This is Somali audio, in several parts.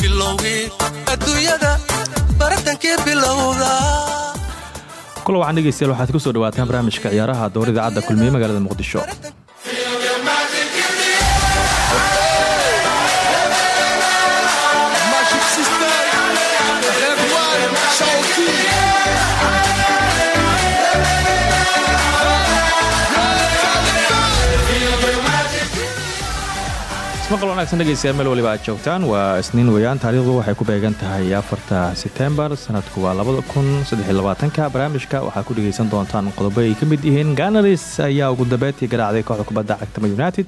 bilowgii adduunyada bilowda. Kula waxaan dhegeystayaal waxaad ku soo dhawaataan barnaamijka ciyaaraha dowr idaacadda kulmiye magaalada muqdisho ismaqal wanaagsan dhegeystayaal meel waliba aad joogtaan. Waa isniin weeyaan taariikhdu waxay ku beegan tahay afarta setembar sanadku waa labada kun barnaamijka waxaa ku dhegeysan doontaan qodobo ay ka mid yihiin ganaris ayaa ugu dambeyntii garaacday kooxda kubadda cagtama united.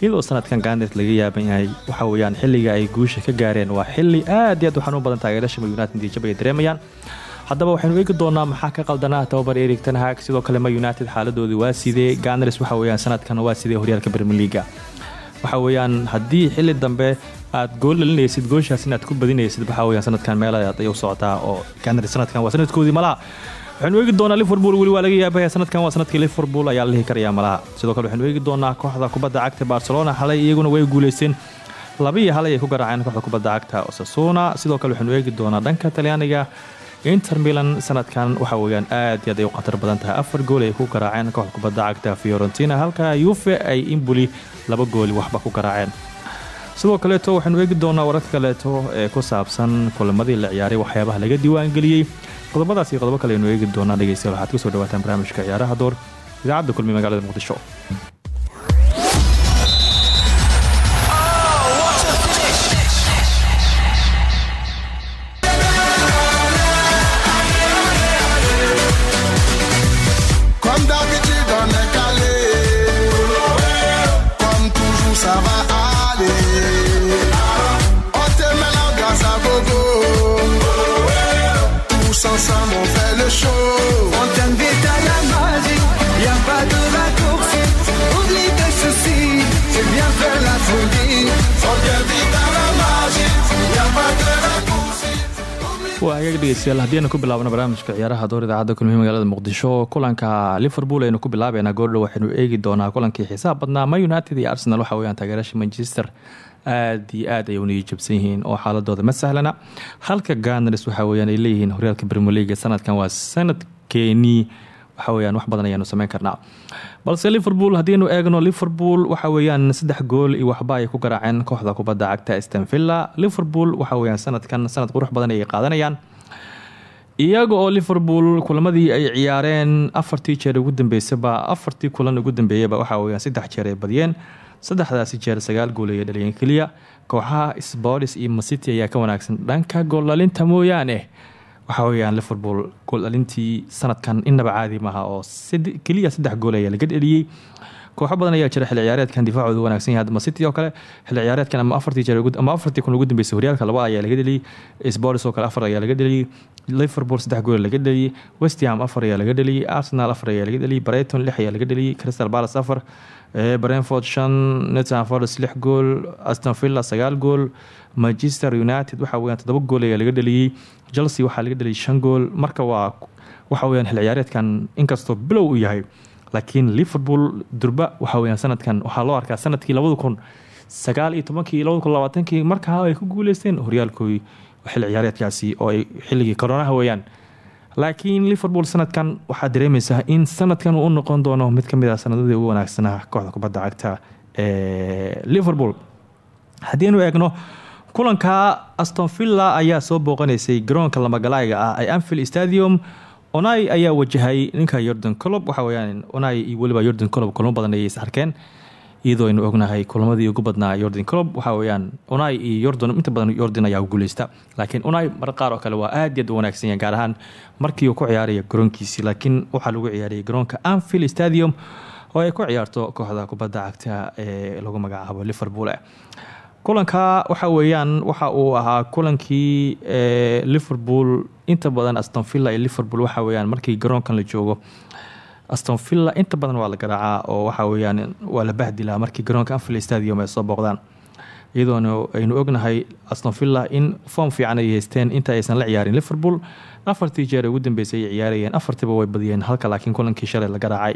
Iyadoo sanadkan ganet laga yaaban yahay waxa weyaan xilliga ay guusha ka gaareen waa xili aad iyo aad waxaan u badan taageerashama united natiijaba ay dareemayaan. Haddaba waxaynu eegi doonaa maxaa ka qaldanaa tababar erig tanhag sidoo kale ma united xaaladoodii waa sidee ganaris waxa weyaan sanadkan waa sidee horyaalka bermeliga waxa weyaan haddii xili dambe aad gool dhalinaysid gooshaas inaad ku badinaysid waxa weyaan sanadkan meelaad ay u socotaa oo ganaris sanadkan waa sanadkoodii malaha waxaynu eegi doonaa liverpool weli waa laga yaabaya sanadkan waa sannadkii liverpool ayaa la dhihi karaya sidoo kale waxaynu eegi doonaa kooxda kubadda cagta barcelona xalay iyaguna way guuleysteen labiiyo halay ay ku garaaceen kooxda kubadda cagta osasuna. Sidoo kale waxaynu eegi doonaa dhanka talyaaniga inter milan sanadkan waxa weyaan aad iyo aad ay u khatar badan tahay. Afar gool ay ku garaaceen kooxda kubadda cagta fiorentina halka yuve ay imboli laba gooli waxba ku garaaceen sidoo kaleeto waxaynu eegi doonaa wararka kaleeto ee ku saabsan kulamadii la ciyaaray waxyaabaha laga diiwaangeliyey. Qodobadaas iyo qodobo kale aynu eegi doonaa dhegeystayaal waxaad ku soo dhawaataan barnaamijka ciyaaraha door. Idaacadda kulmi magaalada muqdisho dhegeystayaal haddii aynu ku bilaabno barnaamijka ciyaaraha door idaacadda kulmiye magaalada muqdisho kulanka liverpool aynu ku bilaabeynaa goordhow waxaynu eegi doonaa kulankii xisaab badnaa ma united iyo arsenal waxa weyaan taageerasha manchester. Aad iyo aad ay uniyo jabsan yihiin oo xaaladooda ma sahlana. Halka ganars waxa weyaan ay leeyihiin horyaalka premier league sanadkan waa sanadkeenii waxa weyaan wax badan ayaanu sameyn karnaa. Balse liverpool haddiinu eegno liverpool waxa weyaan saddex gool iyo waxba ay ku garaaceen kooxda kubadda cagta stanvilla liverpool waxa weyaan sanadkan sanad qurux badan ayay qaadanayaan iyaga oo liverpool kulamadii ay ciyaareen afartii jeer ugu dambeysaba afartii kulan ugu dambeeyaba waxa weyaan saddex jeer ay badiyeen. Saddexdaasi jeer sagaal gool ayay dhaliyeen keliya kooxaha sports iyo macity ayaa ka wanaagsan dhanka gooldhalinta mooyaane. Waxa weyaan liverpool gooldhalintii sanadkan innaba caadi maaha oo keliya saddex gool ayaa laga dheliyey kooxo badan ayaa jira xilli ciyaareedkan difaacoodu wanaagsan yahay hadma city oo kale xilli ciyaareedkan ama afartii jeer ama afartii kun ugu dambeysay horyaalka laba ayaa laga dheliyey sports oo kale afar ayaa laga dheliyey liverpool saddex gool laga dheliyey westham afar ayaa laga dheliyey arsenal afar ayaa laga dheliyey brighton lix ayaa laga dheliyey crystal palace afar brentford shan nottingham forest lix gool aston villa sagaal gool manchester united waxa weyaan toddoba gool ayaa laga dheliyey chelsea waxaa laga dheliyay shan gool. Marka waa waxa weyaan xilli ciyaareedkan inkastoo bilow uu yahay laakiin liverpool durba waxa weyaan sanadkan waxaa loo arkaa sannadkii labada kun sagaal iyo tobankii ay ku guuleysteen horyaalkoodii xilli ciyaareedkaasi oo ay xilligii koronaha weeyaan. Laakiin liverpool sanadkan waxaa dareemeysaa in sanadkan uu noqon doono mid ka mid ah sanadadii ugu wanaagsanaa kooxda kubadda cagta ee liverpool. Haddiinu eegno kulanka aston villa ayaa soo booqanaysay garoonka lamagalaayga ah ee anfield stadium. Onai ayaa wajahay ninka yordan colob waxa weyaan onai iyo weliba yordan colob kulmo badan ayay is arkeen iyadoo aynu ognahay kulamadii ugu badnaa yordan colob waxa weyaan onai iyo yordan inta badan yordan ayaa guuleysta laakiin onai mar qaar oo kale waa aad yaad u wanaagsan yahay gaar ahaan markii uu ku ciyaaraya garoonkiisi laakiin waxaa lagu ciyaarayay garoonka anfield stadium oo ay ku ciyaarto kooxda kubadda cagta ee lagu magacaabo liverpool. Kulanka waxa weeyaan waxa uu ahaa kulankii liverpool inta badan aston villa iyo liverpool waxa weyaan markii garoonkan la joogo aston villa inta badan waa la garaacaa oo waxa weyaan waa la bahdilaa markii garoonka anfield stadium ay soo booqdaan. Iyadoona aynu ognahay aston villa in form fiican ay haysteen inta aysan la ciyaarin liverpool. Afartii jeer ugu dambeysay ay ciyaarayeen afartiiba way badiyeen halka laakiin kulankii shalay la garaacay.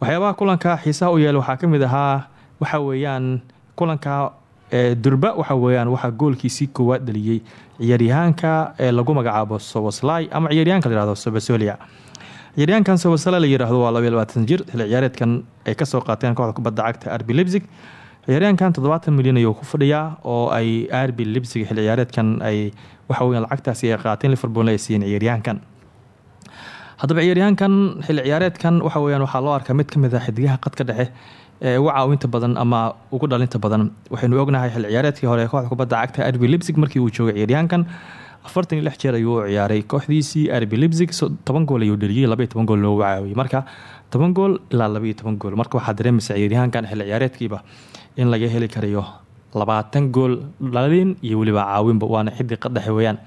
Waxyaabaha kulanka xiisaha u yeela waxaa ka mid ahaa waxa weeyaan kulanka durba waxa weyaan waxaa goolkiisii koowaad dhaliyey ciyaaryahaanka ee lagu magacaabo sobosly ama ciyaaryahanka layihahdo sobosolia ciyaaryahankan sobosly la yiraahdo waa labaiy labaatan jir xilli ciyaareedkan ay ka soo qaateen kooxda kubadda cagta arbi lebsig ciyaaryahankan toddobaatan milyan ayuu ku fadhiyaa oo ay arbi lebsig xilli ciyaareedkan ay waxa weya lacagtaasi ay qaateen liverpool ay siiyeen ciyaaryahankan. Haddaba ciyaaryahankan xilli ciyaareedkan waxa weyaan waxaa loo arkaa mid ka mid ah xidigaha qadka dhexe ee ugu caawinta badan ama ugu dhalinta badan. Waxaynu ognahay xilli ciyaareedkii hore kooxda kubadda cagta arbi lebsig markii uu joogay ciyaaryahankan afartan iyo lix jeer ayuu u ciyaaray kooxdiisii arbi lebsig toban gool ayuu dheliyey labaiyo toban gool loogu caawiyey marka toban gool ilaa labaiyo toban gool. Marka waxaa dareemaysa ciyaaryahankan xilli ciyaareedkiiba in laga heli karayo labaatan gool dhalin iyo weliba caawinba waana xiddi qadhexe weyaan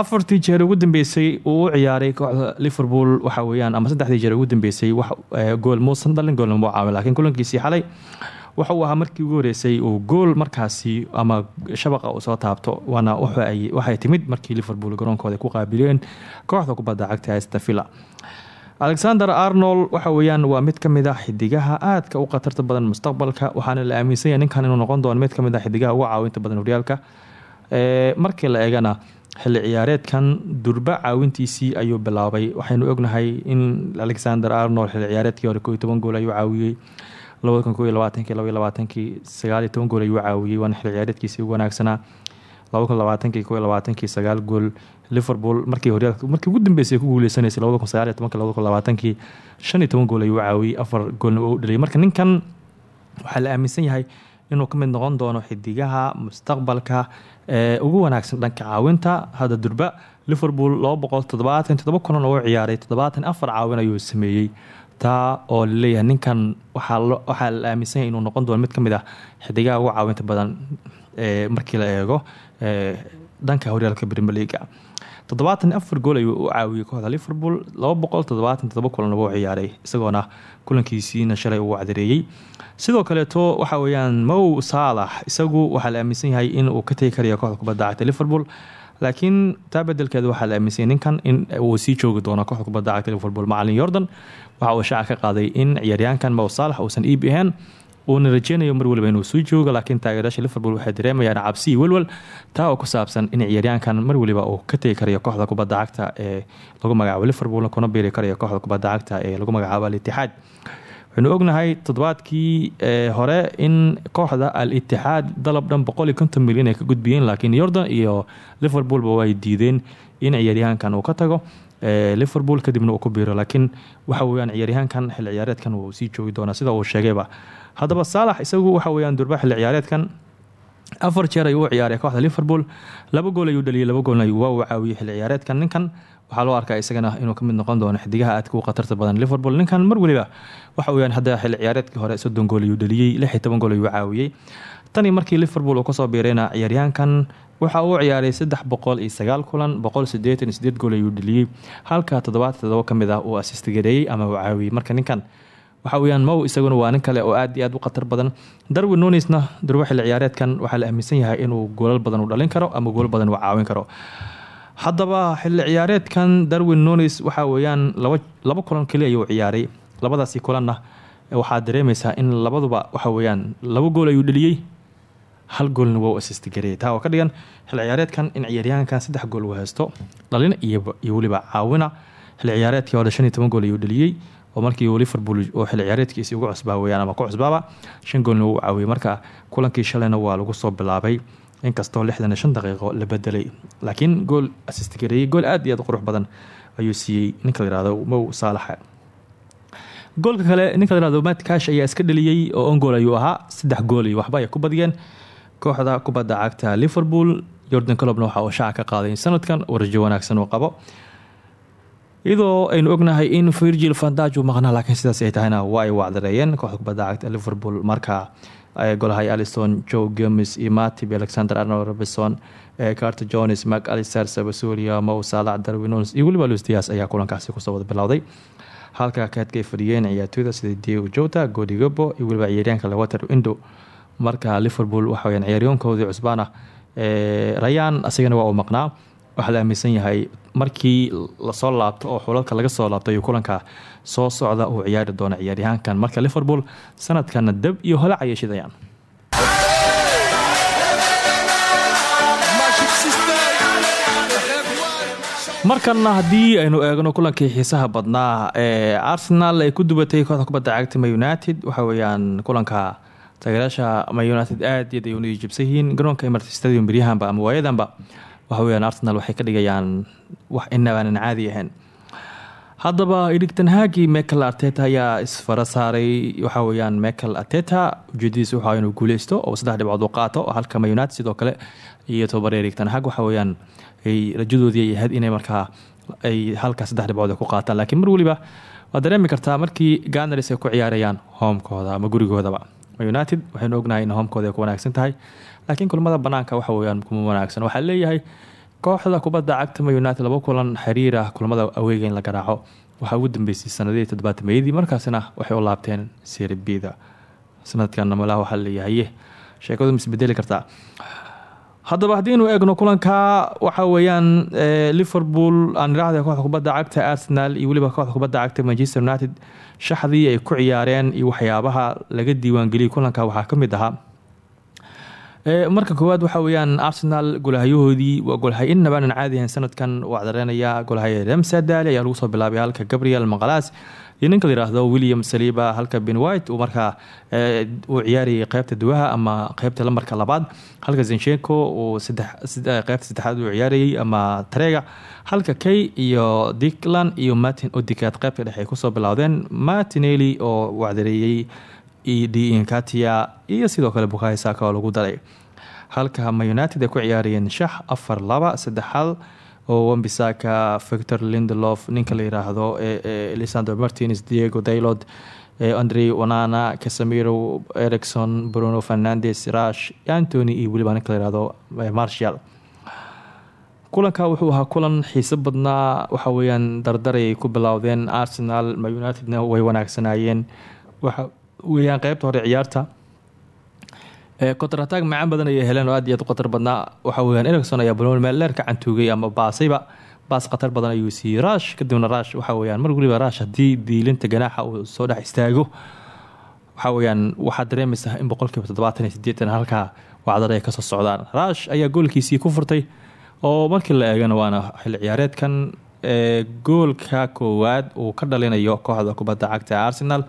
afartii jeer ugu dambeysay uu u ciyaaray kooxda liverpool waxa weyaan ama saddexdii jeer ugu dambeysay gool muusan dhalin goolna muu caawin lakiin kulankiisii xalay waxa uu ahaa markii ugu horeysay uu gool markaasi ama shabaqa uu soo taabto waana waxay timid markii liverpool garoonkooda ku qaabileen kooxda kubadda cagta stafilla alexander arnold waxa weyaan waa mid ka mid ah xidigaha aadka u khatarta badan mustaqbalka waxaana la aaminsanya ninkan inuu noqon doono mid ka mid ah xidigaha ugu caawinta badan horyaalka markii la eegana xilli ciyaareedkan durba caawintiisii ayuu bilaabay. Waxaynu ognahay in alexander arnold xilli ciyaareedkii hore kooiy toban gool ayuu caawiyey kun gool ayuu caawiyey waana xilli ciyaareedkiisii ugu wanaagsanaa kun gool. Liverpool markii markii ugu dambeysay ku kun kun toban gool ayuu caawiyey afar goolna u dhaliyay. Marka ninkan waxaa la aaminsan yahay inuu ka mid noqon doono xidigaha mustaqbalka ee ugu wanaagsan dhanka caawinta. Hadda durba liverpool kulan oo ciyaaray caawin ayuu sameeyey taa oo la leeyahay ninkan waxaa la aaminsan yahay inuu noqon doono mid ka mid ah xidigaha ugu caawinta badan markii la eego dhanka horyaalka premier leaga toddobaatan afar gool ayuu u caawiyey kooxda liverpool laba boqol toddobaatan uu ciyaaray isagoona kulankiisiina shalay uu wacdareeyey sidoo kaleeto waxa weyaan mow saalax isagu waxaa la aaminsan yahay in ka tegi karayo kooxda kubadda liverpool laakiin taa bedelkeeda waxaa la aaminsanyay ninkan in uu sii joogi doono kooxda kubadda cagta liverpool macalin yordan waxa uu shaaca ka qaaday in ciyaaryahankan mow saalax uusan iib ahayn. Uuna rajeynayo mar waliba inuu sii joogo laakiin taageerayaasha liverpool waxay dareemayaan cabsi iyo welwel. Taa oo ku saabsan in ciyaaryahankan mar waliba uu ka tegi karayo kooxda kubadda cagta ee lagu magacaabo liverpool kuna biiri karayo kooxda kubadda cagta ee lagu magacaabo al-itixaad waxaynu ognahay toddobaadkii hore in kooxda al-itixaad dalab dhan boqol iyo konton milyan ay ka gudbiyeen laakiin yordan iyo liverpoolba way diideen in ciyaaryahankan uu ka tago. Liverpool kadibna uu ku biiro laakiin waxa weyaan ciyaaryahankan xilli ciyaareedkan wuu sii joogi doonaa sida uu sheegayba haddaba saalax isagu waxa weyaan durba xilli ciyaareedkan afar jeer ayuu u ciyaaray kooxda liverpool. Laba gool ayuu dhaliyay laba goolna waa uu caawiyey ciyaareedkan ninkan waxaa loo arkaa isagana inuu ka mid noqon doono xidigaha aadka u khatarta badan. Liverpool ninkan mar waliba waxa weyaan hadda xilli ciyaareedkii hore soddon gool ayuu dhaliyey lix gool ayuu caawiyey tanii markii liverpool uu ka soo biirayna ciyaaryahankan waxa uu ciyaaray saddex boqol iyo sagaal kulan boqol sideetan iyo sideed gool ayuu dhaliyey halka toddobaatan ka mid ah uu asistigareeyey ama uu caawiyey marka ninkan waxa weyaan mow isaguna waa nin kale oo aad iyo aad u khatar badan. Darwin nunisna durbo xilli ciyaareedkan waxaa la aaminsan yahay inuu goolal badan u dhalin karo ama goolal badan uu caawin karo. Haddaba xilli ciyaareedkan darwin nunis waxa weyaan laba kulan keliya ayuu ciyaaray. Labadaasi kulanna waxaa dareemaysaa in labaduba waxa weyaan laba gool ayuu dhaliyey hal goolna waa u asistigareeyay taa ka dhigan xilli ciyaareedkan in ciyaaryahankan saddex gool uu haysto dhalin iyo weliba caawina. Xilli ciyaareedkii hore shan gool ayuu dhaliyey oo markii liverpool oo xilli ciyaareedkiisii ugu cusbaa weyaan ama ku cusbaaba shan goolna uu caawiyey. Marka kulankii shalayna waa lagu soo bilaabay inkastoo lixdan shan daqiiqo la bedelay laakiin gool asistigareeyey gool aad iyo aad qurux badan ayuu siiyey ninka la yihahdo mow saalaxa goolka kale ninka la yihahdo mat cash ayaa iska dhaliyey oo on gool ayuu ahaa. Saddex gool iyo waxba ay ku badiyeen. Kooxda kubadda cagta liverpool jordan colobna waxa uu shaaca ka qaaday sanadkan uu rajo wanaagsan uu qabo iyadoo aynu ognahay in virgil vandaj uu maqnaa laakiin sidaas ay tahayna waa ay kooxda kubadda cagta liverpool marka golahay alison joe gemes iyo alexander arnold robinson carter jones mac alister sabasolia mow saalac darwinons iyo weliba lustias ayaa kulankaasi ku soo wada halka kaadka ay fadhiyeen ciyaartooyda sida diego jota godigabo iyo weliba ciyaaryaanka lewater indo marka liverpool waxaweyaan ciyaaryoonkoodii cusbaan ah rayaan asagana waa maqnaa waxaa la aaminsan yahay markii la soo laabto oo xulalka laga soo laabto ayuu kulanka soo socda uu ciyaari doona ciyaaryahaankan. Marka liverpool sanadkana dab iyo holac ayay shidayaan. Markana haddii aynu eegno kulankii xiisaha badnaa ee arsenal ay ku dubatay kooxda kubadda cagta ma united waxa weyaan kulanka taageeraasha ma united aad iyaad ay unii jibsan yihiin. Garoonka emirates stadium beryahanba ama waayadanba waxa weyaan arsenal waxay ka dhigayaan wax inabaanan caadi ahayn. Haddaba idhigtanhaagii michael arteta ayaa isfara saaray. Waxa weyaan michael arteta ujeedadiisa waxa inuu guuleysto oo saddex dhibcood u qaato halka ma united sidoo kale iyo tobabare idhigtanhaag waxa weyaan rajadoodii ay ahayd inay markaa ay halkaa saddex dhibcood ku qaataan. Laakiin mar weliba waad dareemi kartaa markii ganars ay ku ciyaarayaan hoomkooda ama gurigoodaba united waxaynu ognahay in hoomkooda ay ku wanaagsan tahay laakiin kulamada banaanka waxa weyaan kuma wanaagsan. Waxaa leeyahay kooxda kubadda cagta ma united laba kulan xiriir ah kulamada aweega la garaaco. Waxaa ugu dambeysay sanadihii todobaatameyadii markaasina waxay u laabteen serbida sanadkana malaha waxaa leeyahaye sheekadu ma isbedeli kartaa? Haddaba haddiinu eegno kulanka waxa weeyaan liverpool aan iraahda kooxda kubadda cagta arsenal iyo weliba kooxda kubadda cagta manchester united shaxdii ay ku ciyaareen iyo waxyaabaha laga diiwaangeliyay kulanka waxaa ka mid ahaa marka koowaad waxa weyaan arsenal golahyahoodii waa golhay innabaanan caadi ahayn sanadkan waa dareenaya golhay remsadali ayaa lagu soo bilaabay halka gabriel maqalaas iyo ninka william saliba halka ben white uu markaa uu ciyaarayay qeybta duwaha ama qeybta lambarka labaad halka zinchenko uu qeybta saddexaad uu ciyaarayay ama tareega halka kay iyo dickland iyo martin odicat qeybta dhexe ay ku soo bilowdeen martinelli oo wacdareeyey d inkatia iyo sidoo kale bukayo saka oo lagu daray halka ma united ay ku ciyaarayeen shax afar laba saddexaad oo wambisaka victor lindelof ninka la yiraahdo lisandro martins diego daylod andre onana casamiro ericson bruno fernandes rash antony iyo weliba ninka la yiraahdo marshall kulanka wuxuu ahaa kulan xiiso badnaa waxa weyaan dardaray ay ku bilowdeen arsenal ma unitedna way wanaagsanaayeen weyaan qeybta hore ciyaarta. Kontrataag macaan badan ayay heleen oo aad iyo aad badnaa. Waxa weyaan ericson ayaa baloon meelleer ka cantuugay ama baasayba baas khatar badan ayuu siiyey. Rash kadibna rash waxa weyaan mar weliba rash haddii diilinta ganaaxa uu soo dhex istaago. Waxa weyaan waxaad dareemaysaa in boqolkiiba toddobaatan iyo wacdar ay ka soo socdaan. Rash ayaa goolkiisii ku furtay oo markii la eegana waana xilli ciyaareedkan. Goolka koowaad uu ka dhalinayo kooxda kubadda cagta arsenal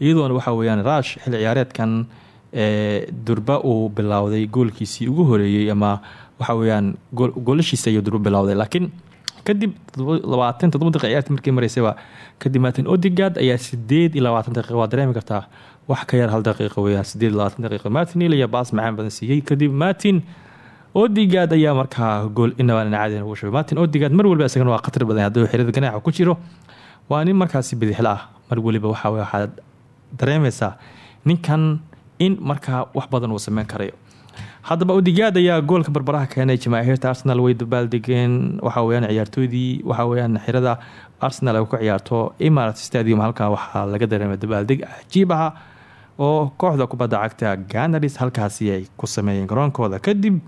iyadoona waxa weyaan rash xilli ciyaareedkan durba uu bilowday goolkiisii ugu horeeyey ama waxa weyaan goolashiisa ayuu durba bilowday. Laakiin kadib labaatan todoba daqiiq ciyaarta markii kadib martin odigad ayaa sideed iyo labaatan dareemi kartaa wax ka yar hal daqiiqa weyaan sideed iyo labaatan daqiiqa martin il badan siiyey. Kadib martin odigad ayaa markaa gool inabaan caadi ugu shubay. Martin odigad mar waliba isagana waa khatar badan hadduu xirada ganaaxa ku jiro. Waa markaasi bidixla ah. Mar waliba waxa waxaad dareemaysaa ninkan in markaa wax badan uu sameyn karayo. Haddaba odigaad ayaa goolka barbaraha keenay jamaahiirta arsenal way dabaaldegeen waxa weyaan ciyaartoydii waxa weyaan xirada arsenal ay ku ciyaarto imarat stadium halkaa waxaa laga dareemay dabaaldeg cajiib aha oo kooxda kubadda cagta ganaris halkaasi ay ku sameeyeen garoonkooda. Kadib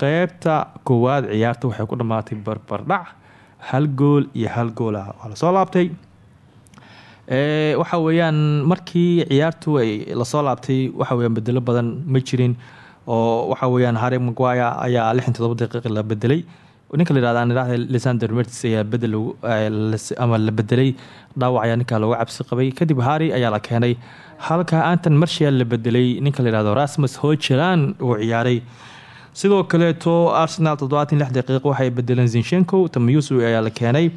qeybta koowaad ciyaarta waxay ku dhammaatay barbardhac hal gool iyo hal gool ah. Waa la soo laabtay waxa weeyaan markii ciyaartu ay la soo laabtay waxa weyaan bedelo badan ma jirin oo waxa weyaan harry maguire ayaa lixan todoba la bedelay. Ninka la yihahda nidhahda lisander mertis ayaa bedel ama la bedelay. Dhaawac ayaa ninkaa looga cabsi qabay. Kadib harry ayaa la keenay. Halka anton marshal la bedelay ninka la yihahdo rasmus hojelan uu ciyaaray. Sidoo kaleeto arsenal toddobaatan lix waxay bedeleen zinchenko. Tamyusu ayaa la keenay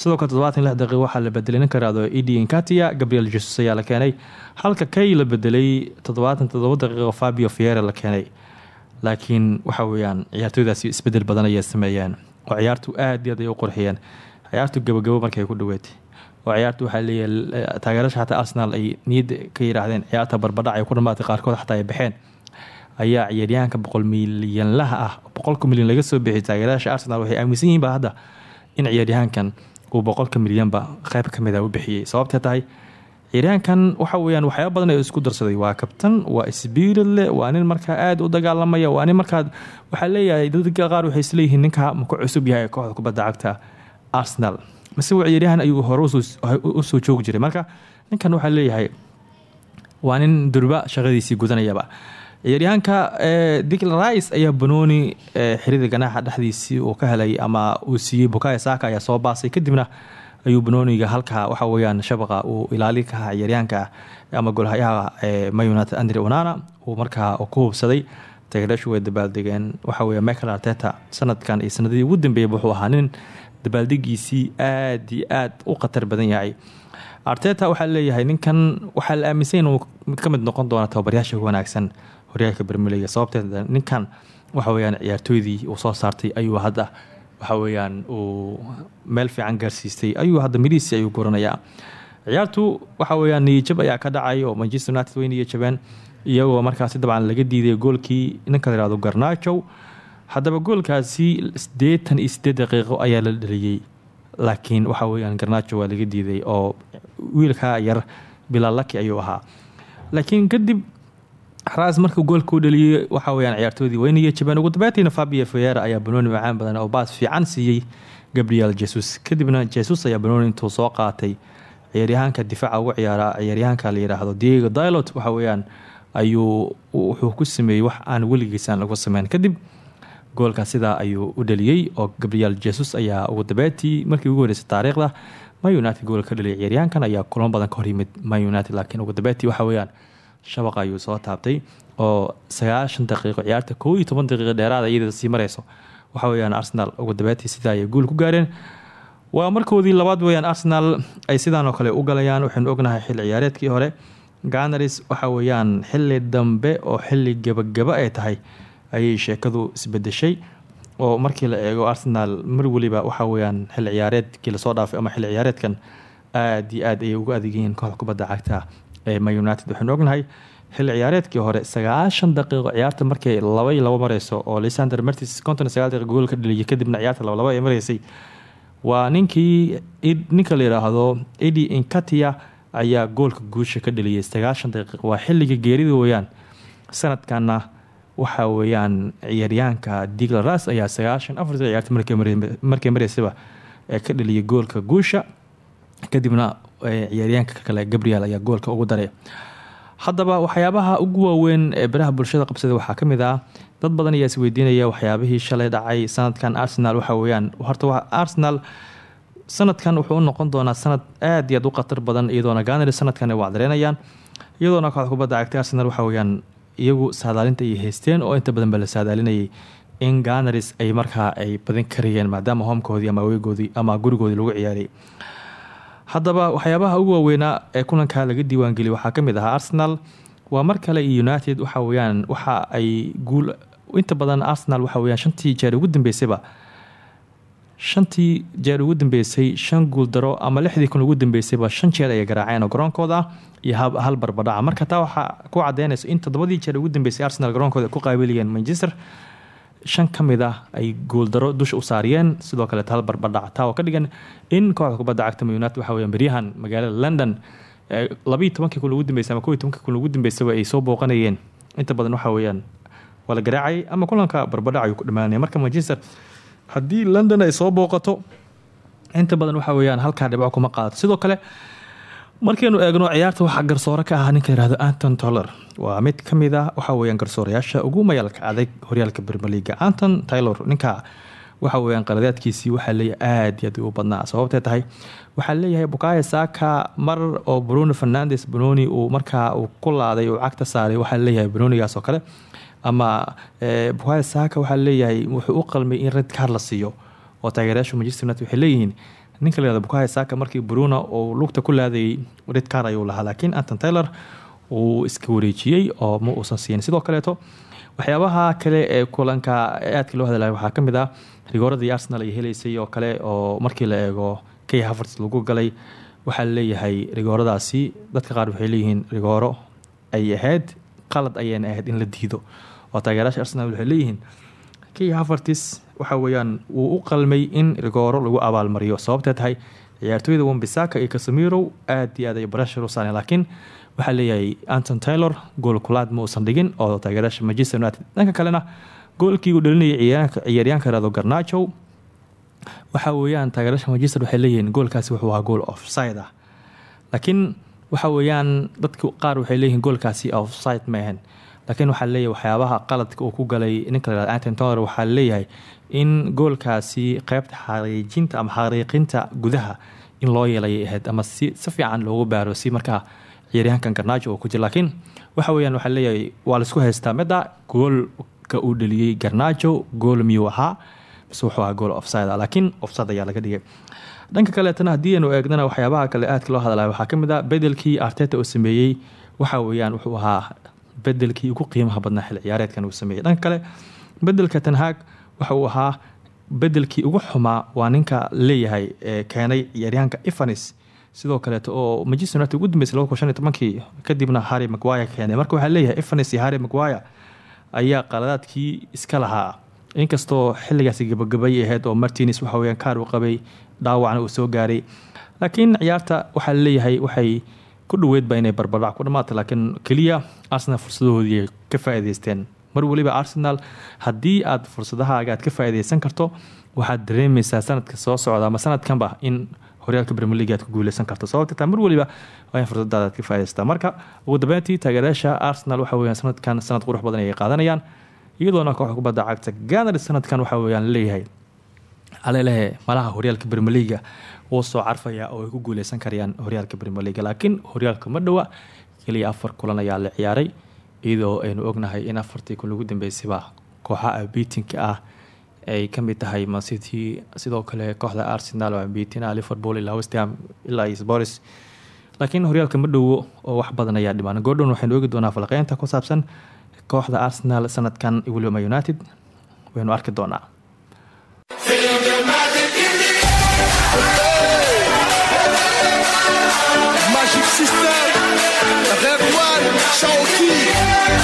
sidoo kale toddobaatan lix daqiiq waxaa la bedelay ninka yihahdo edi inkatia gabriel jesus ayaa la keenay halka kay la bedelay toddobaatan toddoba daqiiqo fabio fiere la keenay. Laakiin waxa weyaan ciyaartooydaasi isbeddel badan ayay sameeyeen. Oo ciyaartu aad iyo aad ay u qurxiyeen. Ciyaartu gabagabo markay ku dhaweetay oo ciyaartu waxaa leeyahay taageerasha xataa arsenal ay niyadda ka yidhaahdeen ciyaarta barbadhac ay ku dhamaatay qaarkood xataa ay baxeen. Ayaa ciyaaryahanka boqol milyanlaha ah boqolka milyan laga soo bixiyay taageerayaasha arsenal waxay aaminsan yihiin ba hadda in ciyaaryahankan uu boqolka milyanba qeyb ka mid a u bixiyey. Sababtee tahay ciyaaryahankan waxa weyaan waxyaaba badan ee isku darsaday. Waa kabtan waa sbirid leh waa nin markaa aada u dagaalamaya waa nin markaa waxaa leeyahay dadka qaar waxay isleeyihiin ninka maku cusub yahay kooxda kubadda cagta arsenal. Mase ciyaaryahan ayuu hore u soo joogi jiray. Marka ninkan waxaa leeyahay waa nin durba shaqadiisii gudanayaba ciyaaryahanka dicl rice ayaa banooni xirida ganaaxa dhexdiisii uu ka helay ama uu siiyey bukaya saaka ayaa soo baasay. Kadibna ayuu banooniga halka waxa weyaan shabaqa uu ilaali ka aha ciyaaryahanka ama golhayaha mayunat andre onana. Uu markaa ku hubsaday tagdhashu way dabaaldegeen waxawe michael arteta sanadkan iyo sanadihii ugu dambeeyay wuxuu ahaa dabaaldegiisii aad iyo aad u khatar badan yahay. Arteta waxaa leeyahay ninkan waxaa la aaminsan inuu ka mid noqon doona tababaryaasha wanaagsan horyaalka bermeliga sababteeda ninkan waxa weyaan ciyaartooydii uu soo saartay ayuu hadda waxa weyaan uu meel fiican gaarsiistay ayuu hadda midhiisi ayuu guranayaa ciyaartu waxa weyaan niyajab ayaa ka dhacay oo manchester united way niyajabeen iyagoo markaasi dabcan laga diiday goolkii ninka layihahdo garnajow haddaba goolkaasi sideetan iyo sideed daqiiqo ayaa la dhaliyey laakiin waxa weyaan garnajo waa laga diiday oo wiilka yar bilalaki ayuu ahaa. Laakiin kadib ras markuu goolka u dhaliyey waxa weyaan ciyaartoodii wayniya jabeen ugu dambeyntiina fabio feyera ayaa banooni macaan badan oo baas fiican siiyey. Gabriel jesus kadibna jesus ayaa banooni intuu soo qaatay. Ciyaaryahaanka difaaca ugu ciyaara ciyaaryahaanka la yidhaahdo diego dilot waxa weyaan ayuu wuxuu ku sameeyey wax aan weligiisaan lagu sameyn. Kadib goolka sidaa ayuu u dhaliyey oo gabriel jesus ayaa ugu dambeyntii markii ugu horeysay taariikhda ma united gool ka dhaliyay ciyaaryahankan ayaa kulamo badan ka hor yimid ma united laakiin ugu dambeyntii waxa weyaan shabaqa ayuu soo taabtay oo sagaashan daqiiqo ciyaarta koo iyo toban daqiiqo dheeraada iyada sii mareyso. Waxa weyaan arsenal ugu dambeyntii sidaa ayay guul ku gaareen. Waa markoodii labaad weyaan arsenal ay sidaanoo kale u galayaan waxaynu ognahay xilli ciyaareedkii hore. Ganaris waxa weyaan xili dambe oo xili gebagaba ay tahay ayay sheekadu isbedeshay oo markii la eego arsenal mar weliba waxa weyaan xilli ciyaareedkii la soo dhaafay ama xilli ciyaareedkan aada iyo aad ayay ugu adeegyihiin kubadda cagta united waxaynu ognahay xilli ciyaareedkii hore sagaashan daqiiqo ciyaarta markay laba iyo labo mareyso oo lisander mertis konton sagaal daqiiq gool ka dhaliyay kadibna ciyaarta labalaba ay mareysay waa ninkii ninka la yidhaahdo edi inkatia ayaa goolka guusha ka dhaliyay. Sagaashan daqiiq waa xilliga geerida weyaan sanadkana waxa weyaan ciyaaryahanka digla ras ayaa sagaashan afarta ciyaarta markay mareysaba ka dhaliyay goolka guusha. Kadibna ciyaaryahanka kale gabriel ayaa goolka ugu daray. Haddaba waxyaabaha ugu waaweyn ee baraha bulshada qabsada waxaa ka mid ah dad badan ayaa isweydiinaya waxyaabihii shalay dhacay sanadkan arsenal waxa weyaan horta arsenal sanadkan wuxuu noqon doonaa sanad aad iyo aad u khatar badan iyadoona ganari sanadkan ay wacdareynayaan iyadoona kooxda kubadda cagtay arsenal waxa weyaan iyagu saadaalinta ay haysteen oo inta badan ba la saadaalinayay in ganaris ay markaa ay badin karayeen maadaama hoomkoodii ama aweegoodii ama gurigoodii lagu ciyaaray haddaba waxyaabaha ugu waaweynaa ee kulanka laga diiwaangeliyay waxaa ka mid ahaa arsenal. Waa mar kale iyo united waxa weyaan waxa ay guul inta badan arsenal waxa weyaan shantii jeer ugu dambeysayba shantii jeer ugu dambeysay shan guuldaro ama lixdii kun ugu dambeysayba shan jeer ayay garaaceen oo garoonkooda ah iyo hal barbadhaca marka taa waxaa ku cadeynaysa in toddobadii jeer ugu dambeysay arsenal garoonkooda ay ku qaabiliyeen manchester shan ka mid ah ay guuldaro dusha u saariyeen. Sidoo kaleet hal barbadhac taa oo ka dhigan in kooxda kubadda cagta united waxa weya beryahan magaalada london labayo tobankii kun ugu dambeysay ama kow iyo ugu dambeysaba ay soo booqanayeen. Inta badan waxa weeyaan waa la ama kulanka barbadhac ayuu ku dhamaanaya marka manchester haddii london ay soo booqato inta badan waxa weyaan halkaa dhibco kuma qaadato sidoo kale markaynu eegno ciyaarta waxaa garsoore ka ah ninka yihahdo anton toller. Waa mid ka mid ah waxa weyaan garsoorayaasha ugu mayalka adag horyaalka bermeliga anton taylor ninka waxa weyaan qaladaadkiisii waxaa leeyahay aada iyo aad u badnaa. Sababtee tahay waxaa leeyahay bukaya saaka mar oo bruno fernandes banoni uu markaa uu ku laaday cagta saaray waxaa leeyahay banonigaas oo kale. Ama bukaya saaka waxaa leeyahay wuxuu u qalmay in red car la siiyo. Oo taageerayaasha manchester united waxay leeyihiin ninka layihahdo bukaya saaka markii bruno uu lugta ku laadayay red car ayuu lahaa laakiin anton taylor uu iska wareejiyey oo ma uusan siin sidoo kaleeto waxyaabaha kale ee kulanka aadka loo hadlaya waxaa ka mid ah rigooradii arsenal ay heleysay oo kale oo markii la eego kay havertz lagu galay waxaa leeyahay rigooradaasi dadka qaar waxay leeyihiin rigooro ay ahayd qalad ayayna ahayd in la diido. Oo taageeraasha arsenal waxay leeyihiin kii havertis waxa weeyaan wuu u qalmay in rigooro lagu abaalmariyo. Sababtee tahay ciyaartooyda wambisaka iyo casemiro aad iyo aad ay barashar u laakiin waxaa leeyahay anton taylor gool kulaad ma uusan dhigin oo taageeraasha manchester united. Dhanka kalena goolkii uu dhalinayay ciyaaryaanka rado garnajo waxa weeyaan taageerasha manchester waxay leeyihiin goolkaasi wuxuu ahaa gool offside ah. Laakiin waxa weeyaan dadka qaar waxay leeyihiin goolkaasi offside ma ahan. Laakiin leeyahay waxyaabaha qaladka uu ku galay ninka la anton taylor waxaa leeyahay in goolkaasi qeybta xaqiijinta ama xaqiiqinta gudaha in loo yeelay ahayd ama si si loogu baaro si markaa ciyaaryahankan garnaajo ku jira. Laakiin waxa weeyaan waxaa leeyahay waa la isku haystaa midda goolka uu dhaliyey garnaajo gool miyuu ahaa mise wuxuu ahaa gool offside laakiin offside ayaa laga dhigay. Dhanka kaleetana haddii aynu eegnana waxyaabaha kale aadka loo hadlaya waxaa ka mid a bedelkii arteta uu sameeyey waxa weeyaan wuxuu ahaa bedelkii ugu qiimaha badnaa xil ciyaareedkan uu sameeyey. Dhanka kale bedelka tanhaag waxa ahaa bedelkii ugu xumaa waa ninka leeyahay ee keenay ciyaaryahanka evanis sidoo kaleeto oo manchester united ugu dambeysay laba kun shan iyo tobankii kadibna harry maguire keenay. Marka waxaa leeyahay evanis iyo harry maguire ayaa qaladaadkii iska lahaa. Inkastoo xiligaasi gabagabay ahayd oo martines waxa weyaan kaar uu qabay dhaawacna uu soo gaaray. Laakiin ciyaarta waxaa leeyahay waxay ku dhaweydba inay barbardhac ku dhamaata laakiin keliya arsenal fursadahoodii ay ka faa-iideysteen mar weliba arsenal haddii aad fursadahaaga aad ka faa-iideysan karto waxaad dareemeysaa sanadka soo socda ama sanadkanba in horyaalka league aad ku guuleysan karto. Sababta taa mar weliba waa in fursadaada aad ka faa-ideystaa marka ugu dambeyntii taageerayaasha arsenal waxa weyaan sanadkan sanad qurux badan ay qaadanayaan iyadoona kooxda kubadda cagta ganars sanadkan waxa weyaan leeyahay. Alelehe malaha horyaalka premier leaga wuu soo carfaya oo ay ku guuleysan karayaan horyaalka premier leaga laakiin horyaalka ma dhowa keliya afar kulan ayaa la ciyaaray iyadoo aynu ognahay in afartii kun ugu dambeysayba kooxaha biitinka ah ay ka mid tahay mancity sidoo kale kooxda arsenal oo biitina liverpool ilaa westham ilaa sporis laakiin horyaalka ma dhowo oo wax badan ayaa dhimaan goordhon waxaynu ogi doonaa falaqeynta ku saabsan kooxda arsenal sanadkan william united. Waynu arki doonaa Magic System, Red One, Shawty.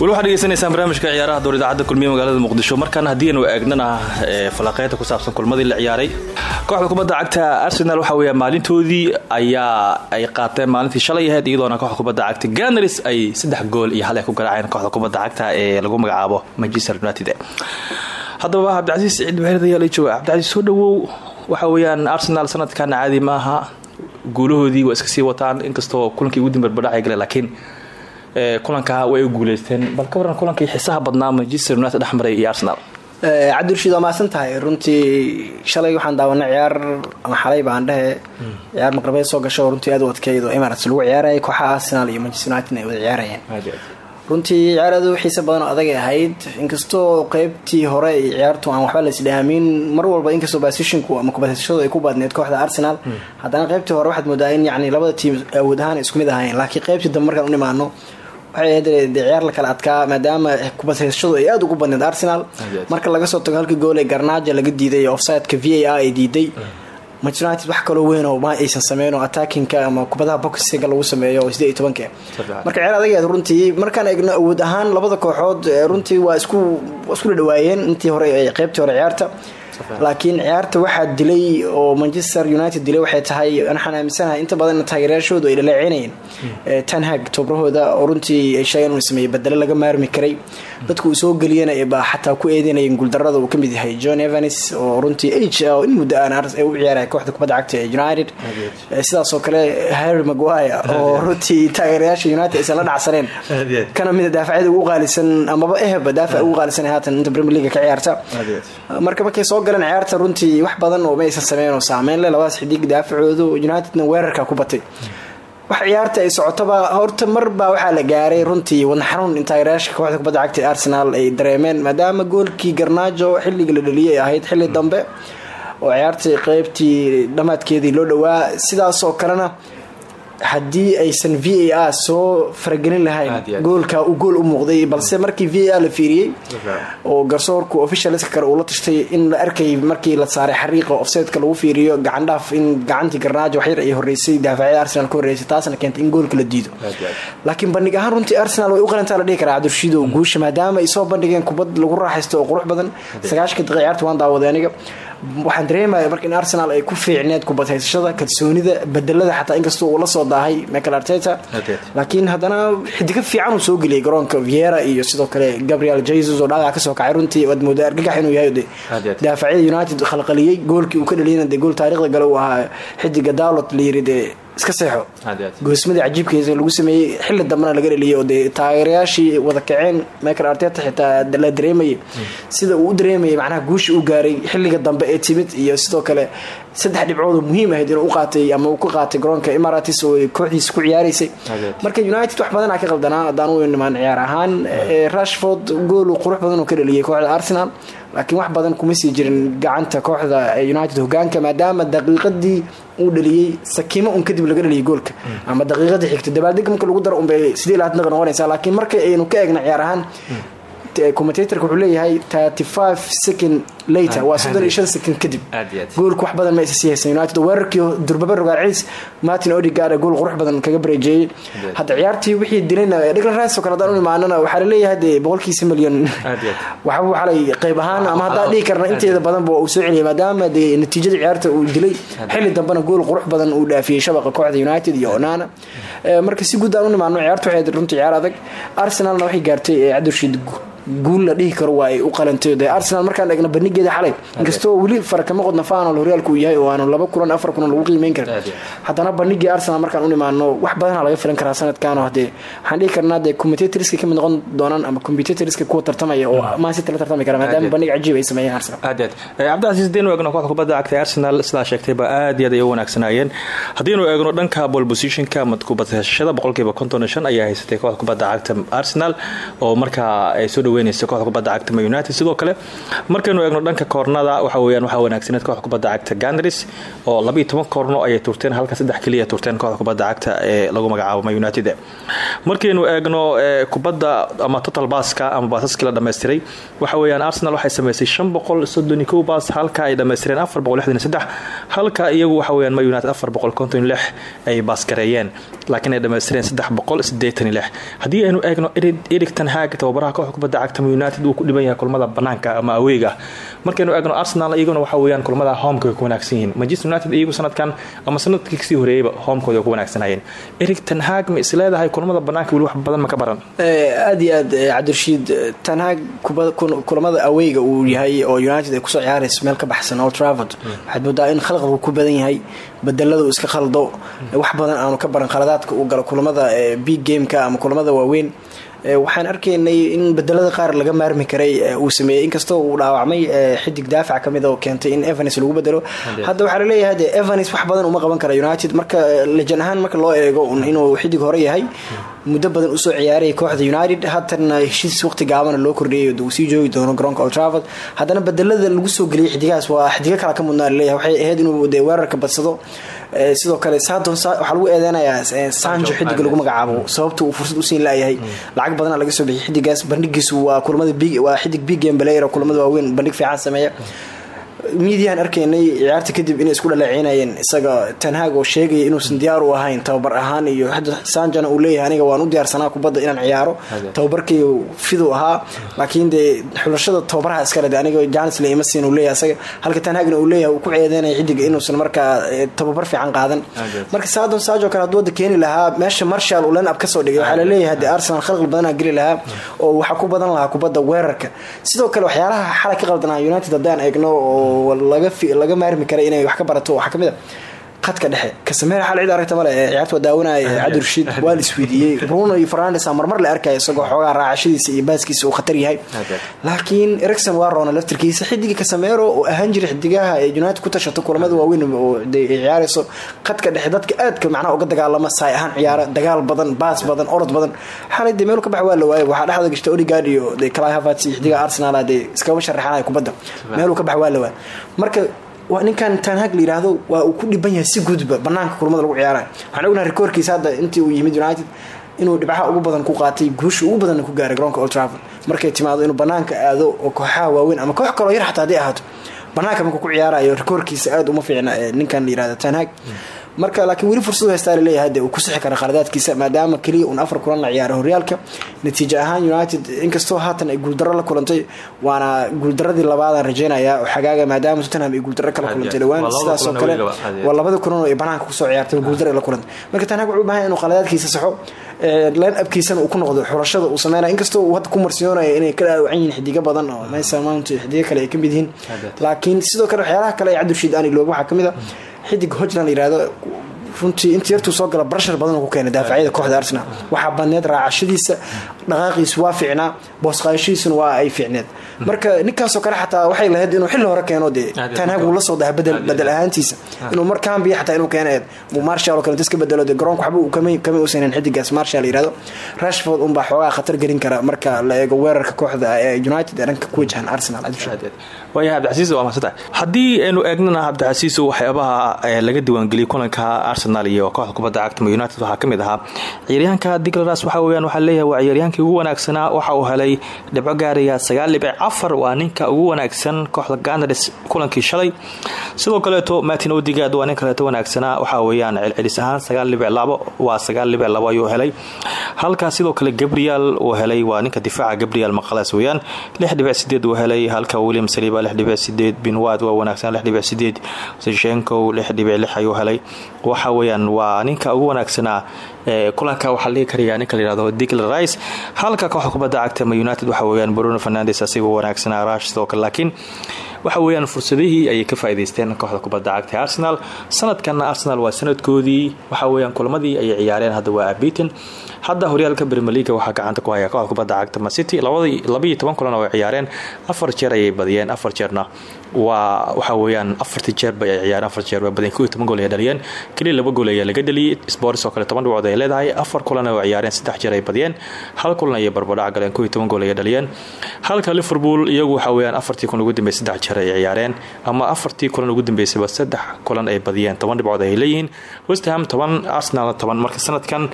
Weli waxaad degeysanaysaan barnaamijka ciyaaraha door idaacadda kulmiye magaalada muqdisho. Markan haddii aynu eegnana falaqeynta ku saabsan kulmadii la ciyaaray kooxda kubadda cagta arsenal waxa weeya maalintoodii ayaa ay qaateen maalintii shalay ahayd iyadoona kooxda kubadda cagta ganars ay saddex gool iyo hal ay ku garaaceen kooxda kubadda cagta ee lagu magacaabo manchester united. Haddaba cabdicasiis ciid maxered ayaa la jooga. Cabdicasiis soo dhawow. Waxa weeyaan arsenal sanadkan caadi maaha. Guulahoodii waa iska sii wataan inkastoo kulankii ugu dambarbadhacay galeen laakiin kulanka way guuleysteen. Bal ka waran kulankii xiisaha badnaa manchester united dhexmaray iyo arsenal. Cabdirashiid waa mahadsan tahay. Runtii shalay waxaan daawanay ciyaar ama xalay baan dhehe ciyaar maqrabeed soo gasho oo runtii aad u oo emirates lagu ciyaarayay kooxaha arsenal iyo manchester united ay wada ciyaarayeen. Runtii ciyaar aad. U xiisa badan oo adagay ahayd. Inkastoo qeybtii hore iyo ciyaartu aan waxba la isdhaamin mar walba inkastoo basishinku ama kubadashadu ay ku badneyd kooxda arsenal haddana qeybtii hore waxaad moodaa in yani labada tiim awood ahaan isku mid ahayn laakiin qeybtii dambe markaan u nimaano waxay de ciyaar la kala adkaa maadaama kubadhaysashadu ay aada ugu badneed arsenal. Marka laga soo tago halkii gool ee garnaaja laga diiday offsideka v a r ay diiday manchester united wax kaloo weyn oo ma aysan sameyn oo attackinka ama kubadaha boxiga lagu sameeyo oo sideed iyo tobanka marka ciyaar adageed runtii markaan eegno awood ahaan labada kooxood runtii waa isku isku dhadhawaayeen intii hore qeybtii hore ciyaarta laakiin ciyaarta waxaa dilay oo manchester united dilay waxay tahay waxaan aaminsanahay inta badan taageerayaashoodu ay dhaleecinayeen tanhag tobrahooda oo runtii ay sheegeen inuu sameeyey badelo laga maarmi karay. Dadku uu soo geliyana baa xataa ku eedeynayeen guuldarada uu ka mid yahay john evans oo runtii age oo in muddo aan u ciyaaraya kooxda kubadda cagta ee united. Sidaas oo kale harry maguire oo runtii taageerayaasha united aysan la dhacsaneen. Kana mida daafacyada ugu qaalisan amaba ehba daafac ugu qaalisan haatan inta premier league ka ciyaarta. Marka markay soo galeen ciyaarta runtii wax badan oo ma aysan sameyn oo saameyn leh. Labadaas xidig daafacoodu unitedna weerarka ku batay. Wax ciyaarta ay socotaba horta marbaa waxaa la gaaray runtii wadna xanuun in taageerayaasha kooxda kubadda cagta arsenal ay dareemeen maadaama goolkii garnaajo xilligii la dhaliyay ay ahayd xilli dambe oo ciyaartii qeybtii dhammaadkeedii loo dhowaa. Sidaasoo kalena haddii aysan v a r soo faragelin lahayn goolka uu gool u muuqday balse markii v a la fiiriyey oo garsoorku officialska kale uu la tashtay in la arkay markii la saaray xariiqa offseteka lagu fiiriyo gacan dhaaf in gacantii garnaajo waxyar ay horeysay daafacyada arsenal ka horeysay taasna keentay in goolka la diido. Laakiin bandhig ahaan runtii arsenal way u qalantaa la dhihi karaa cabdirashiid oo guusha maadaama ay soo bandhigeen kubad lagu raaxaysto oo qurux badan. Sagaashanka ciyaarta waan daawaday aniga waxaan dareemaya marka in arsenal ay ku fiicneed kubad haysashada kalsoonida bedelada xataa inkastoo uu la soo daahay michael arteta. Laakiin haddana xidigo fiican uu soo geliyay garoonka viera iyo sidoo kale gabriel jesus oo dhaawac ka soo kacay runtii waad moodaa argagax inuu yahay de daafacyada united khalqaliyey goolkii uu ka dhaliyana gool taariikhda gale uu ahaa xidiga dalot la yiri dee iska seexo. Goosmadii cajiibkiisa lagu sameeyey xilli dambena laga dhaliyay oo dee taageerayaashii wada kaceen michael arteta xitaa la dareemayay sida uu u dareemayay macnaha guusha uu gaaray xilliga dambe ee timid iyo sidoo kale saddex dhibcood oo muhiim ahayd inuu u qaatay ama uu ka qaatay garoonka emirates oo ay kooxdiisa ku ciyaaraysay. Marka united wax badanaa ka qaldanaa haddaan u nimaan ciyaar ahaan rashford gool uu qurux badan oo ka dhaliyay kooxda arsenal laakiin wax badan kuma sii jirin gacanta kooxda united hogaanka maadaama daqiiqadii uu dhaliyey sakimo un kadib laga dhaliyay goolka. Ama daqiiqadii xigta dabaaldega marka lagu daro unbay sidii labaatan daqiiqa noqonaysaa laakiin marka aynu ka eegna ciyaar ahaan t- commentatorka wuxuu leeyahay 35 second later waa soddon iyo shan second kadib. goolka wax badan ma isa sii haysan. United weerarkii durbaba rogaal celis martin odegaard gool qurux badan kaga bareejeeyey hadda ciyaartii wixii dilayna dhiglan rice oo kale haddaan u imaanana waxaa la leeyahay dee boqolkiisa milyan. Waxba xalay qayb ahaan ama haddaan dhihi karna inteeda badanba uu soo celiyay maadaama dee natiijada ciyaarta uu dilay. Xilli dambena gool qurux badan uu dhaafiyey shabaqa kooxda united iyo onana. Eh, marka si guud aan u nimaano ciyaartu waxay runtii ciyaar adag. Arsenalna waxay gaartay eh, cabdirashiid gu- guul la dhihi karo waa ay u qalantay dee arsenal markaan eegno bandhigeeda xalay inkastoo weli farakama qodna faanol horyaalku yahay oo aanu laba kulan afar kulan lagu qiimeyn karin. Haddana bandhigii arsenal markaan u nimaano wax badanaa laga filan karaa sanadkan oo dee waxaan dhihi karnaa dee commentatorska ka mid noqon doonaan ama computatorska kuwa tartamaya oo mancity la tartami kara maadaama Aad. bandhig cajiib ay sameeyeen arsenal. Aad aad Eh, cabdicasiis haddiinu eegno kooxda kubadda cagta ee arsenal sidaa sheegtayba aad iyo aad ay u wanaagsanaayeen. Haddiinu eegno dhanka ball positionka heshashada boqolkiiba konton iyo shan ayaa haysatay kooxda kubadda cagta arsenal oo markaa ay soo dhaweyneysay kooxda kubadda cagta united. Sidoo kale markaynu eegno dhanka koornada waxa weeyaan waxaa wanaagsaneed kooxda kubadda cagta gandaris oo laba iyo toban koorno ayay turteen halka saddex keliya turteen kooxda kubadda cagta ee lagu magacaabo united. Markaynu eegno eh, kubadda ama total baska ama baasaskii la dhammaystiray waxa weeyaan arsenal waxay samaysay shan baas halka ay dhammaystireen afar halka iyagu waxa weeyaan Man united afar boqol konton lix laakiin ay dhammaystireen saddex boqol siddeetan iyo lix. Haddii aynu eegno tababaraha kooxda Man united uu ku dhiban yahay kulmada banaanka ama aweyga markaynu eegno arsenal iyaguna waxa weeyaan kulmada way ku wanaagsan yihiin. Manchester united iyagu sanadkan ama sannadkii ka sii horeeyeyba homekooda way ku wanaagsanayeen erik ten hag ma isleedahay kulmada banaanka wax badan ma ka baran? Eh, aad iyo aad eh, cabdirashiid eh, tanhaag kuba- kun- kulamada aweyga uu yahay oo united ay ku soo ciyaarayso meel ka baxsan old travord waxaad moodaa in khalqalku ku badan yahay bedelada uu iska khaldo. Eh, wax badan aanu ka baran khaladaadka uu galo kulamada eh, big gameka ama kulamada waaweyn. Eh, waxaan arkaynay in bedelada qaar laga maarmi karay eh, uu sameeyey. Inkastoo uu dhaawacmay eh, xidig daafac ka mid oo keentay in evans lagu bedelo hadda waxaa la leeyahay de evans wax badan uma qaban kara united. Marka eh, lejan ahaan marka loo eego inuu xidig hore yahay muddo badan u soo ciyaarayay kooxda united. Haatana heshiis waqti gaabana loo kordhiyay oo uu sii joogi doono garoonka old trafford. Haddana bedelada lagu soo geliyay xidigahaas waa xidigo kala ka mudnaa la leeyahay waxay ahayd inuu de weerarka badsado. Eh, sidoo kale sadon Sa- waxaa lagu eedeynayaa eh, sanjo xidiga lagu magacaabo. Sababta uu fursad usiin laayahay lacag badana laga soo bixiyay. Xidigaas bandhigiisu waa kulamada big waa xidig big game player kulamada waaweyn bandhig fiican sameeya miidiyahan arkaynay ciyaarta kadib inay isku dhaleeceynayeen isaga tanhaag oo sheegaya inuusan diyaar u ahayn tababar ahaan iyo hadda sanjana uu leeyahay aniga waan u diyaarsanaa kubadda inaan ciyaaro. Tababarkii fidu ahaa. Laakiin dee xulashada tababaraha iskale de aniga janis le ima siin uu leeyahay. Isaga halka tanhaagna uu leeyahay uu ku ceedeynaya xidiga inuusan markaa eh, tababar fiican qaadan. Marka saadon sajo kale hadduu wadda keeni lahaa meesha marshal uu up ka soo dhigay waxaa la leeyahay de arsenal khalqal badanaa geli lahaa oo waxaa ku badan lahaa kubadda weerarka. Sidoo kale waxyaalaha xalay ka qaldanaa united haddaan eegno oo fi- laga maarmi karay inay wax ka barato waxaa ka mid a khadka dhexe. Kasameer xal cid aragta male ee ciyaarta daawanaya cabdi rashiid waa la isweydiiyey bruno iyo fernandes marmar la arkaya isagoo xoogaa raacashadiisa iyo baaskiisa uu khatar yahay. Laakiin ericson waa roona laftirkiisa. Xidiga kasameero oo ahaan jiray xidigaha ee united ku tashato kulamada waaweyn ciyaarayso khadka dhexe dadka aadka macnaha uga dagaalama saay ahaan ciyaara dagaal badan baas badan orod badan. Xalay dee meel ka bax waa la waayay waxaa dhexda gashta odegaard iyo dee clay havertz iyo xidigaha arsenal dee iskaba sharaxanaya kubadda. Meeluu ka bax waa la waayay marka waa ninkan tanhag la waa uu ku dhiban yahay si gudba banaanka kulamada lagu ciyaarayo waxaan ognahay rekoorkiisa hadda intii uu yimid united inuu dhibcaha ugu badan ku qaatay guusha ugu badanna ku gaaray garoonka trafford. Markay timaado inuu banaanka aado oo kooxaha waaweyn ama koox kaloo yar xataa hadday ahaato banaanka markuu ku ciyaarayo rekoorkiisa aada uma fiicna ninkan la yihahdo tanhag marka laakiin weli fursadu haystaa la leeyahay dee uu ku sixi kara khaladaadkiisa maadaama keliya uun afar kulan la ciyaaro horyaalka. Natiijo ahaan united inkastoo haatan ay guuldaro la kulantay waana guuldaradii labaadaan rajeynaya oo xagaaga maadaama tottenham ay guuldaro kala kulantay. Dhawaan sidaasoo kale waa labada ay banaanka ku soo ciyaartay guuldaro ay la kulantay. Marka tanhag wuxuu u baahan yahay inuu khaladaadkiisa saxo line upkiisana uu ku noqdo xulashada uu sameynaya. Inkastoo uu hadda ku marsiyoonaya inay ka dhaawacan yihiin xidigo badan oo mason mount iyo xidigo kale ay ka mid yihiin. Laakiin sidoo kale waxyaalaha kale ee cabdulshiid aani looga waxaa ka mid a xidig hojland la yihahdo runtii intii yartuu soo gala barashar badan ku keenay daafacyada kooxda arsenal. Waxaa badneed raacashadiisa dhaqaaqiisu waa fiicnaa boosqaashadiisuna waa ay fiicneed. Marka ninkaasoo kale xataa waxay lahayd inuu xilli hore keeno dee uu la soo daha bedel ahaantiisa. Inuu mar kambiya xataa inuu uu marshal oo kale inta iska bedelo dee garoonka waxba uu kama uusanin xidigaas marshal la yihahdo rashford unbaa xoogaa khatar gelin kara marka la eego weerarka kooxda ee united ee dhanka ku wajahan arsenal. Waayahay cabdicasiis waa mahadsantahay haddii aynu eegnana cabdicasiis waxyaabaha ee laga diiwaangeliyay kulanka arsenal iyo kooxda kubadda cagta united waxaa ka mid ahaa ciyaaryahanka diglaras waxa weyaan waxaa leeyahay waa ciyaaryahankii ugu wanaagsanaa waxa uu helay dhibco gaaraya sagaal dhibic afar. Waa ninka ugu wanaagsan kooxda ganars kulankii shalay. Sidoo kaleeto martin odigaad waa nin kaleeto wanaagsanaa waxa weyaan celcelis ahaan sagaal dhibic labo waa sagaal dhibic labo ayuu helay. Halka sidoo kale gabriel uu helay waa ninka difaaca gabriel maqales weyaan lix dhibic sideed uu helay halka william saliba lix dhibic sideed waa wanaagsan lix dhibic sideed. Sishenkow ayuu helay. Waxa weyaan waa ninka ugu wanaagsanaa kulanka waxaa dhihi karaya ninka la yihahdo digl rice. Halka kooxda kubadda cagta ma united waxa weyaan bruno fernandes asigoo wanaagsanaa rash sidoo kale laakiin waxa weyaan fursadihii ayay ka faa'iidaysteen kooxda kubadda cagta arsenal. Sanadkanna arsenal waa sanadkoodii waxa weyaan kulamadii ayay ciyaareen hadda waa abitin hadda horyaalka premier leaga waxaa gacanta ku haya kooxda kubadda cagta macity labaiyo toban kulan oo ay ciyaareen afar jeer ayay badiyeen afar jeerna waa waxa weyaan afartii jeerba ay ciyaareen afar jeer waa badiyeen. Iyo toban gool ay dhaliyeen. Keliya laba gool ayaa laga dhaliyey. Sports oo kale toban dhibcood ay leedahay. Afar kulan oo ciyaareen saddex jeer ay badiyeen. Hal kulan ayay barbadhac galeen. Iyo toban gool ayay dhaliyeen. Halka liverpool iyagu waxa weyaan afartii kulan ugu dambeysay saddex jeer ay ciyaareen. Ama afartii kulan ugu dambeysayba saddex kulan ay badiyeen. Toban dhibcood ay leeyihiin. Westham toban arsenal toban. Marka sanadkan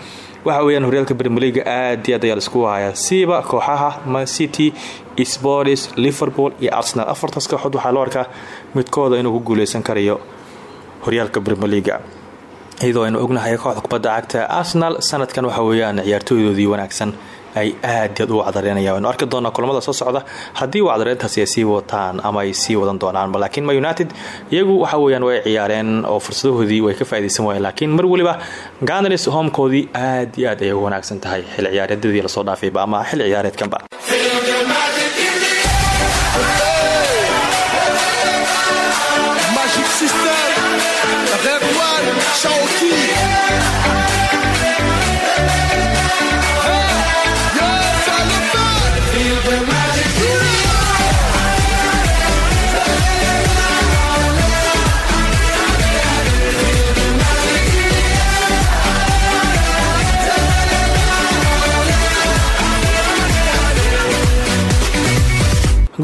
waxa weyaan horyaalka premier leaga aad iyo aad ayaa la isku hayaa siiba kooxaha man city sports liverpool iyo arsenal. Afartaas kooxood waxaa loo arkaa midkooda inuu ku guuleysan karayo horyaalka premier leaga iyadoo aynu ognahay kooxda kubadda cagta arsenal sanadkan waxa weyaan ciyaartooydoodii wanaagsan ay aad aad u wacdareynayaan waynu arki doonaa kulamada soo socda. Haddii wacdareyntaasi ay sii wataan ama ay sii wadan doonaanba laakiin ma united iyagu waxa weyaan way ciyaareen oo fursadahoodii way ka faaidaysan waayeen. Laakiin mar weliba ganars homekoodii aad iyo aad ayay u wanaagsan tahay. Xil ciyaareedyadii la soo dhaafayba ama xil ciyaareedkanba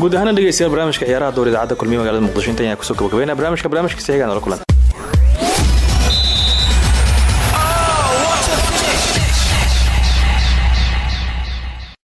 guud ahaan dhegeystayaal barnaamijka ciyaaraha dowr idaacadda kulmiye magaalada muqdisho. Inta ayaan ku soo gabagabeynaa barnaamijka barnaamijka sixigaan ola kulan